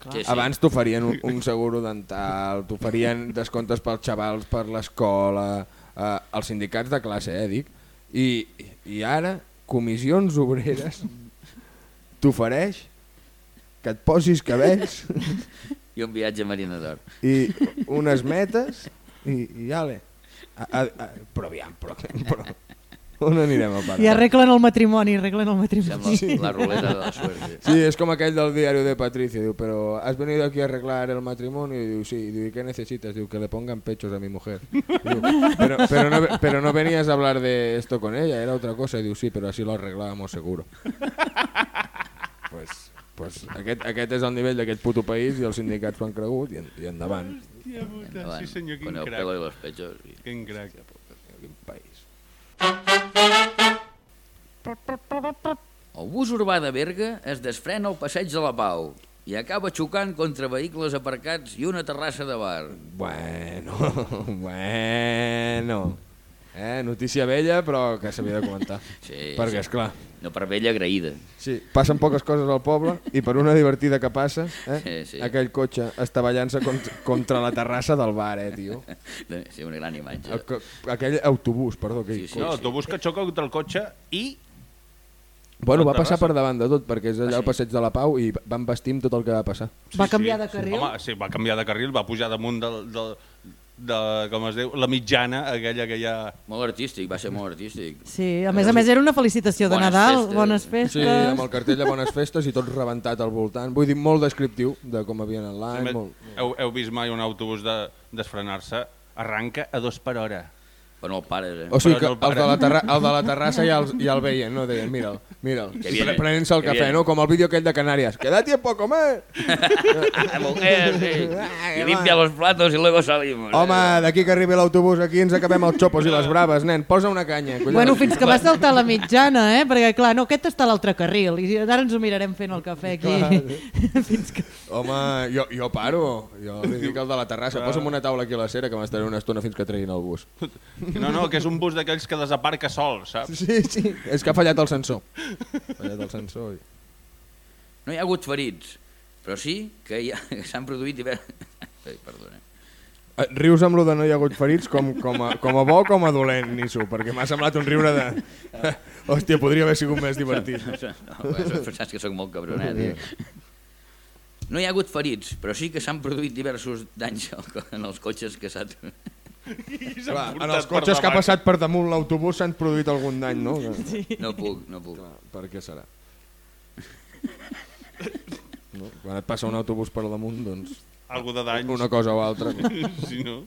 Sí, sí. Abans t'oferien un, un seguro dental, t'oferien descomptes pels xavals per l'escola, eh, els sindicats de classe, eh, dic. I, I ara, comissions obreres t'ofereix que et posis cabells I un viatge a Marina d'Or. i unes metes i, i ale. A, a, a, però aviam, però, però on anirem a parar? I arreglen el matrimoni, arreglen el Sembla matrimoni. la ruleta de la suerte. Sí, es como aquel del diario de Patricia, diu, pero has venido aquí a arreglar el matrimonio, y digo, sí, y digo, ¿y qué necesitas? Digo, que le pongan pechos a mi mujer. Digo, pero, pero, no, pero no venías a hablar de esto con ella, era otra cosa, y digo, sí, pero así lo arreglábamos seguro. Pues, pues aquest, aquest és el nivell d'aquest puto país i els sindicats s'ho han cregut i, en, i endavant. Hòstia puta, Endavant, sí senyor, quin Con el crac. pelo y los pechos. Quin crac. El bus urbà de Berga es desprèn al passeig de la Pau i acaba xocant contra vehicles aparcats i una terrassa de bar. Bueno, bueno. Eh, notícia vella, però que s'havia de comentar. Sí, Perquè, sí. és clar, No per vella agraïda. Sí, passen poques coses al poble i per una divertida que passa, eh, Sí, sí. aquell cotxe estavellant-se contra, contra la terrassa del bar, eh, tio. Sí, una gran imatge. El, aquell autobús, perdó. Aquell Sí, sí. cotxe. No, l'autobús que xoca contra el cotxe i... Bueno, va passar per davant de tot, perquè és allà Ah, al sí? passeig de la Pau i van vestir amb tot el que va passar. Va canviar de carril? Home, sí, va canviar de carril, va pujar damunt del, del, de, com es diu, la mitjana, aquella que hi ha... Molt artístic, va ser molt artístic. Sí, a més a més era una felicitació de Bones Nadal, festes. bones festes. Sí, amb el cartell de bones festes i tot rebentat al voltant. Vull dir, molt descriptiu de com havia anat l'any. Molt... Heu, heu vist mai un autobús de, desfrenar-se? Arranca a dos per hora. Però no el pares, eh? O sigui que no el de la, terra, el de la terrassa ja el, ja el veien, no? Deien, mira'l, mira'l. Pre- Prenent-se el que cafè, viene. no? Com el vídeo aquell de Canàries. Queda tiempo a comer! Ah, mujer, sí. Y limpia los platos y luego salimos. Home, d'aquí que arribi l'autobús aquí ens acabem els xopos i les braves, nen. Posa una canya. collons. Bueno, fins que va saltar la mitjana, eh? Perquè, clar, no, aquest està a l'altre carril. I ara ens ho mirarem fent el cafè aquí. fins que... Home, jo, jo paro. Jo li dic al de la terrassa. Posa'm una taula aquí a la cera que m'estaré una estona fins que treguin el bus. No, no, que és un bus d'aquells que desaparca sol, saps? Sí, sí, és que ha fallat el sensor. Ha fallat el sensor. I... No hi ha hagut ferits, però sí que hi ha- que s'han produït diversos... Ai, perdona. Eh, Rius amb lo de no hi ha hagut ferits com, com, a, com a bo o com a dolent, Nisso, perquè m'ha semblat un riure de... Hòstia, podria haver sigut més divertit. No, no, saps que sóc molt cabronet. Eh? No hi ha hagut ferits, però sí que s'han produït diversos danys al co- en els cotxes que Clar, en els cotxes que ha passat per damunt l'autobús s'han produït algun dany, no? Sí. No puc, no puc. Clar, per què serà? No? Quan et passa un autobús per damunt, doncs Algo de danys. una cosa o altra, Sí, no?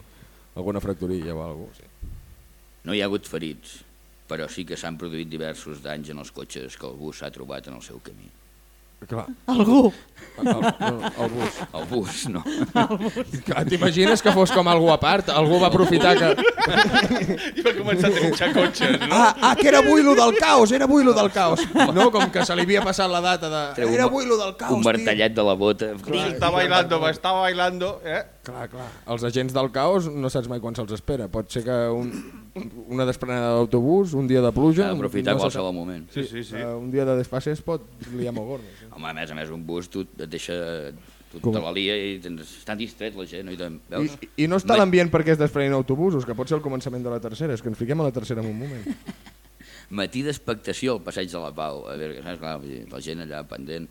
alguna fracturilla o alguna cosa. Sí. No hi ha hagut ferits, però sí que s'han produït diversos danys en els cotxes que el bus s'ha trobat en el seu camí. Clar, Algú. el, el, el bus. El bus, no. T'imagines que fos com algú a part? Algú va aprofitar que... I va començar a trinxar cotxes, no? Ah, ah, que era avui lo del caos, era avui lo del caos. No, com que se li havia passat la data de... Treu Era avui lo del caos, Un martellet de la bota. Està bailando, va estar bailando, eh? Clar, clar. Els agents del caos no saps mai quan se'ls espera. Pot ser que un, una desprenada d'autobús, un dia de pluja... S'ha d'aprofitar no se qualsevol sap. moment. Sí, sí, sí. Eh, un dia de desfase es pot liar molt gordo. Sí. Home, a més a més, un bus tu et deixa... Tu Com? te la lia i tens, està distret la gent. No? I, te, I, veus? I no està No hi- l'ambient perquè es desprenen autobusos, que pot ser el començament de la tercera. És que ens fiquem a la tercera en un moment. Matí d'expectació al passeig de la Pau. A veure, saps, clar, la gent allà pendent.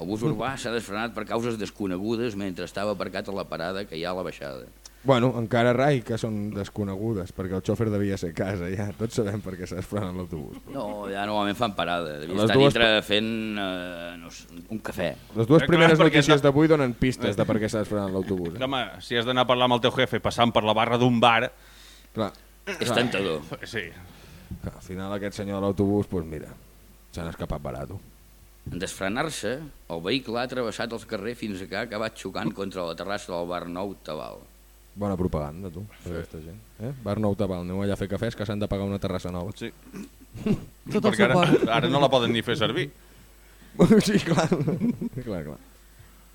El bus urbà s'ha desfrenat per causes desconegudes mentre estava aparcat a la parada que hi ha a la baixada. Bueno, encara rai que són desconegudes, perquè el xòfer devia ser a casa, ja. Tots sabem per què s'ha desprenat l'autobús. No, ja normalment fan parada. Devia Les estar dues dintre fent eh, no sé, un cafè. Les dues Eh, clar, primeres perquè notícies d'avui donen pistes de per què s'ha desprenat l'autobús. Eh? Home, si has d'anar a parlar amb el teu jefe passant per la barra d'un bar... Clar, És tentador. Sí. clar, al final aquest senyor de l'autobús, doncs mira, s'han escapat barato. En desfrenar-se, el vehicle ha travessat el carrer fins que ha acabat xocant contra la terrassa del bar nou Tabal. Bona propaganda, tu, per aquesta gent. Eh? Bar Nou Tabal, aneu allà a fer cafès que s'han de pagar una terrassa nova. sí. Tot el Perquè ara, suport. ara no la poden ni fer servir. sí, clar. clar, clar.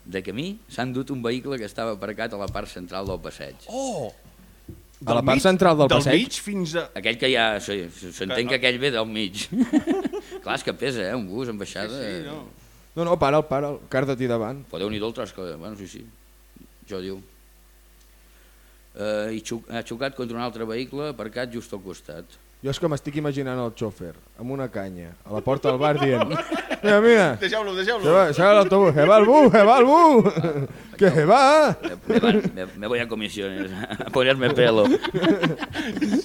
De camí s'han dut un vehicle que estava aparcat a la part central del passeig. Oh! A la part central del passeig? Del mig fins a... Aquell que ja... sí, S'entén que aquell ve del mig. Clar, és que pesa, eh? Un bus amb baixada... Sí, no. No, no, para'l, para'l, carda-t'hi davant. Podeu ni el tros que... Bueno, sí, sí. Jo diu. Eh, I xo ha xocat contra un altre vehicle aparcat just al costat. Jo és que m'estic imaginant el xòfer amb una canya a la porta del bar dient mira, mira, Deixeu-lo, se deixeu-lo. va, se va l'autobús, se va el bus, se va el bus, que se va. Me, me, me, me voy a comisiones, a ponerme pelo.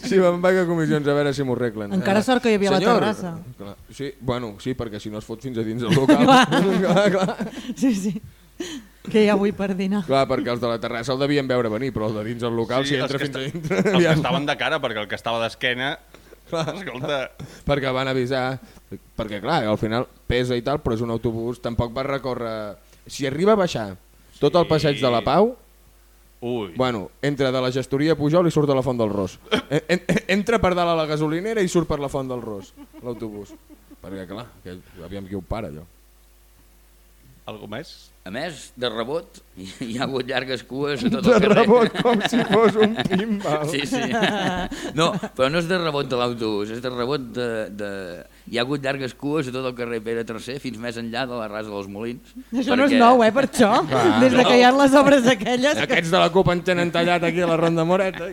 Sí, me'n vaig a comissions a veure si m'ho arreglen. Encara sort que hi havia la senyor, terrassa. Clar, sí, bueno, sí, perquè si no es fot fins a dins el local. clar, clar. Sí, sí. Que ja vull per dinar. clar, perquè els de la terrassa el devien veure venir, però el de dins el local, Sí, si els entra que fins a dintre... Els que estaven de cara, perquè el que estava d'esquena... Escolta, perquè van avisar, perquè clar, al final pesa i tal, però és un autobús, tampoc va recórrer... Si arriba a baixar tot el passeig de la Pau, ui, bueno, entra de la gestoria Pujol i surt de la Font del Ros. En, en, entra per dalt a la gasolinera i surt per la Font del Ros, l'autobús. Perquè clar, que, aviam qui ho para, allò. Algú més? A més, de rebot, hi ha hagut llargues cues a tot De el carrer. rebot, com si fos un pimbal. Sí, sí. No, però no és de rebot de l'autobús, és de rebot de, de... Hi ha hagut llargues cues a tot el carrer Pere III fins més enllà de la rasa dels Molins. Això no és nou, eh, per això. Des de que hi ha les obres aquelles... Que... Aquests de la CUP en tenen tallat aquí a la Ronda Moreta.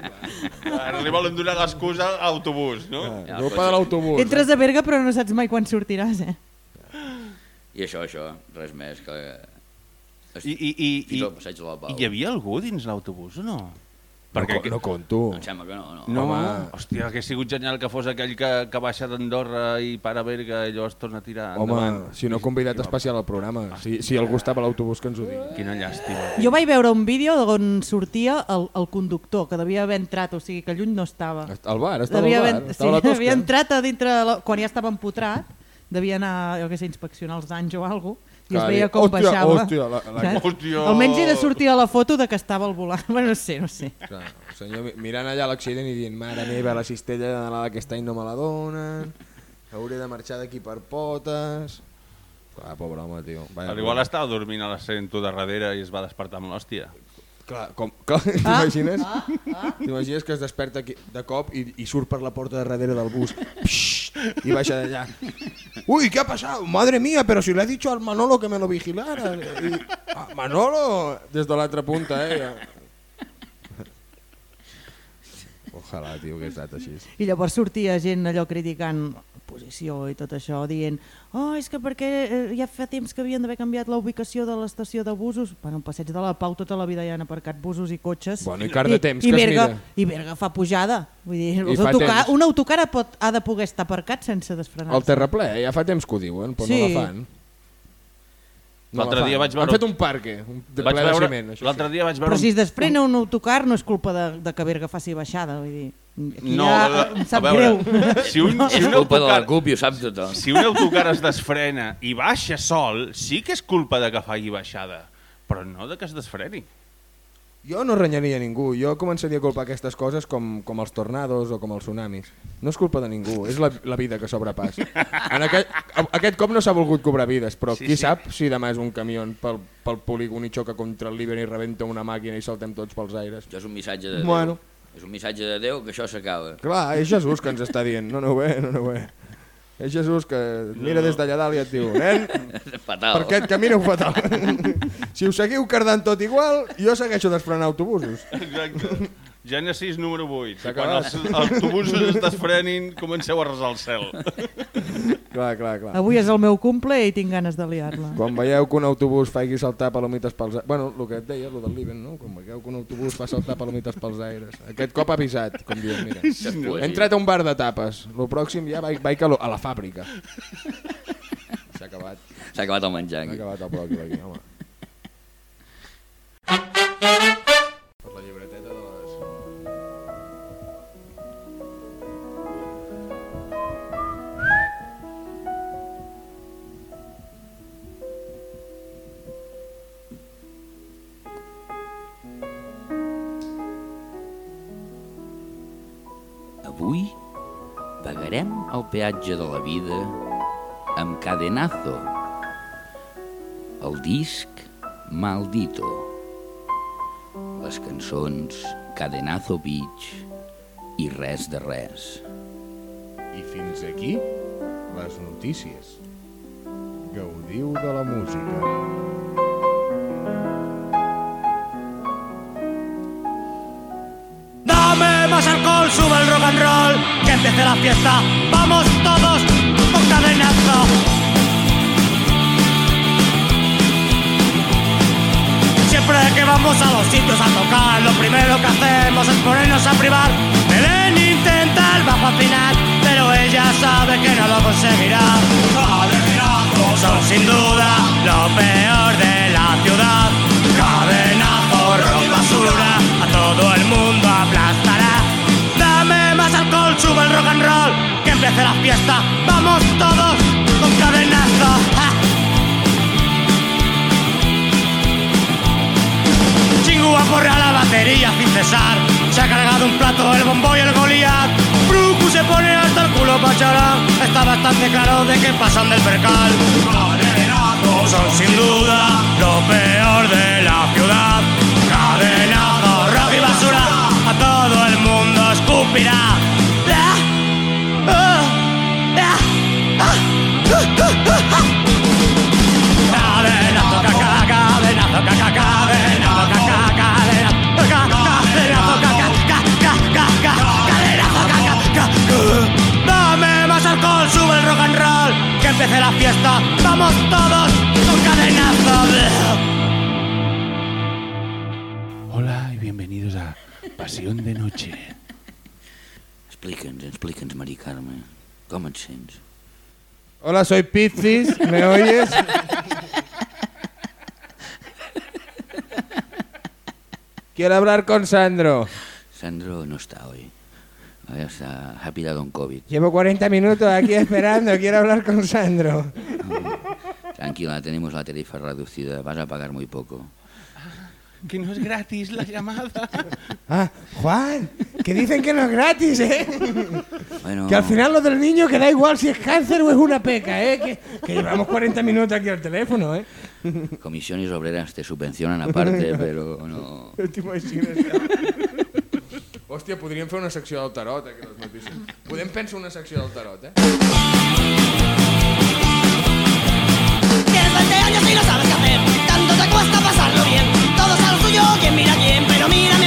Ara li volen donar l'excusa a autobús, no? Ja, Culpa de l'autobús. Entres a Berga però no saps mai quan sortiràs, eh? I això, això, res més que... I, i, i, i, Fins al passeig de la Pau. i hi havia algú dins l'autobús o no? No, Perquè, co- no conto. Em sembla que no, no. no, Home. hòstia, hauria sigut genial que fos aquell que, que baixa d'Andorra i para a Berga i llavors torna a tirar Home, endavant. si no convidat especial al programa, si, si algú estava a l'autobús que ens ho digui. Quina llàstima. Jo vaig veure un vídeo on sortia el, el conductor, que devia haver entrat, o sigui que lluny no estava. Al bar, estava Devia al bar, sí, estava tosca. havia entrat a dintre, la, quan ja estava empotrat, devia anar, jo què sé, a inspeccionar els anys o alguna cosa, i es veia com hòstia, baixava. hòstia, la- la- saps? Hòstia. Almenys he de sortir a la foto de que estava al volant. Bueno, no sé, no sé. Clar, el senyor mi- mirant allà l'accident i dient mare meva, la cistella de Nadal aquest any no me la donen, hauré de marxar d'aquí per potes... Clar, pobre home, tio. Vaya Al igual estava dormint a l'assento de darrere i es va despertar amb l'hòstia. Clar, com, clar t'imagines? Ah, ah. T'imagines que es desperta aquí, de cop i, i surt per la porta de darrere del bus Psh, i baixa d'allà. Uy, ¿qué ha pasado? Madre mía, pero si le he dicho al Manolo que me lo vigilara. I, ah, Manolo! Des de l'altra punta, eh? Ojalà, tio, que he estat així. I llavors sortia gent allò criticant posició i tot això, dient oh, és que perquè eh, ja fa temps que havien d'haver canviat la ubicació de l'estació de busos. Bueno, al passeig de la Pau tota la vida hi han aparcat busos i cotxes. Bueno, i car de temps i que es Berga, mira. I Berga fa pujada. Vull dir, I els autocar, temps. un autocar pot, ha de poder estar aparcat sense desfrenar-se. El terraplè, ja fa temps que ho diuen, però Sí. no la fan. No L'altre dia vaig veure- Han fet un parque, un Vaig ple de ciment. Això l'altre dia vaig veure... Però un- si es desprena un autocar no és culpa de, de que Berga faci baixada. Vull dir, aquí No, ja la- em a sap veure, greu. Si un, si És un culpa de la autocar, CUP i ho sap tothom. si un autocar es desfrena i baixa sol, sí que és culpa de que faci baixada, però no de que es desfreni. Jo no renyaria ningú, jo començaria a culpar aquestes coses com, com els tornados o com els tsunamis. No és culpa de ningú, és la, la vida que sobrepàs. En aquest, aquest cop no s'ha volgut cobrar vides, però Sí, qui sí. sap si demà és un camió pel, pel polígon i xoca contra el Líban i rebenta una màquina i saltem tots pels aires. Això és un missatge de Déu. És un missatge de Déu que això s'acaba. Clar, és Jesús que ens està dient, no aneu bé, no aneu bé. És Jesús que mira des d'allà dalt i et diu, nen, Fatal. per aquest camí aneu fatal. si us seguiu cardant tot igual, jo segueixo desfrenant autobusos. Exacte. Gènesis número 8. S'ha Quan els autobusos es desfrenin, comenceu a resar el cel. Clar, clar, clar. Avui és el meu cumple i tinc ganes de liar-la. Quan veieu que un autobús faci saltar palomites pels aires... Bueno, el que et deia, el del Líben, no? Quan veieu que un autobús fa saltar palomites pels aires. Aquest cop ha avisat, com diem, mira. He entrat a un bar de tapes. Lo pròxim ja vaig, vaig a, lo, a la fàbrica. S'ha acabat. S'ha acabat el menjar. S'ha acabat el pròxim aquí, home. Pagarem el peatge de la vida amb Cadenazo, el disc Maldito, les cançons Cadenazo Beach i Res de Res. I fins aquí, les notícies. Gaudiu de la música. Dame más alcohol, sube el rock and roll, que empiece la fiesta. Vamos todos con cadenazo. Siempre que vamos a los sitios a tocar, lo primero que hacemos es ponernos a privar. Belén intenta el bajo al final, pero ella sabe que no lo conseguirá. Son sin duda lo peor de la ciudad. Cadenazo, basura, a todo el mundo aplastará. Alcohol, sube el rock and roll, que empiece la fiesta. Vamos todos con cadenazo. ¡Ja! Chingu aporrea la batería sin cesar. Se ha cargado un plato, el bombo y el Goliat. Brucu se pone hasta el culo pachará. Está bastante claro de que pasan del percal. Son sin duda lo peor de la ciudad. Cadenazo, rock y basura. A todo el mundo escupirá. El rock and roll, que empiece la fiesta. Vamos todos con cadenazo. Hola y bienvenidos a Pasión de Noche. Explica'ns, explica'ns, Mari Carme, com et sents? Hola, soy Pizzis, ¿me oyes? Quiero hablar con Sandro. Sandro no está hoy. A ver, está, ha pillado un COVID. Llevo 40 minutos aquí esperando, quiero hablar con Sandro. Tranquila, tenemos la tarifa reducida, vas a pagar muy poco. Que no es gratis la llamada. Ah, Juan, Que dicen que no es gratis, ¿eh? Bueno, Que al final lo del niño que da igual si es cáncer o es una peca, ¿eh? Que, que llevamos 40 minutos aquí al teléfono, ¿eh? comisiones obreras te subvencionan aparte, pero no... T'imagines? Hòstia, podríem fer una secció del tarot, eh, que les notícies. Podem pensar una secció del tarot, eh? Tienes 20 años y no sabes qué hacer. Tanto te cuesta pasarlo bien. Todos a lo suyo, quien mira a quién, pero mira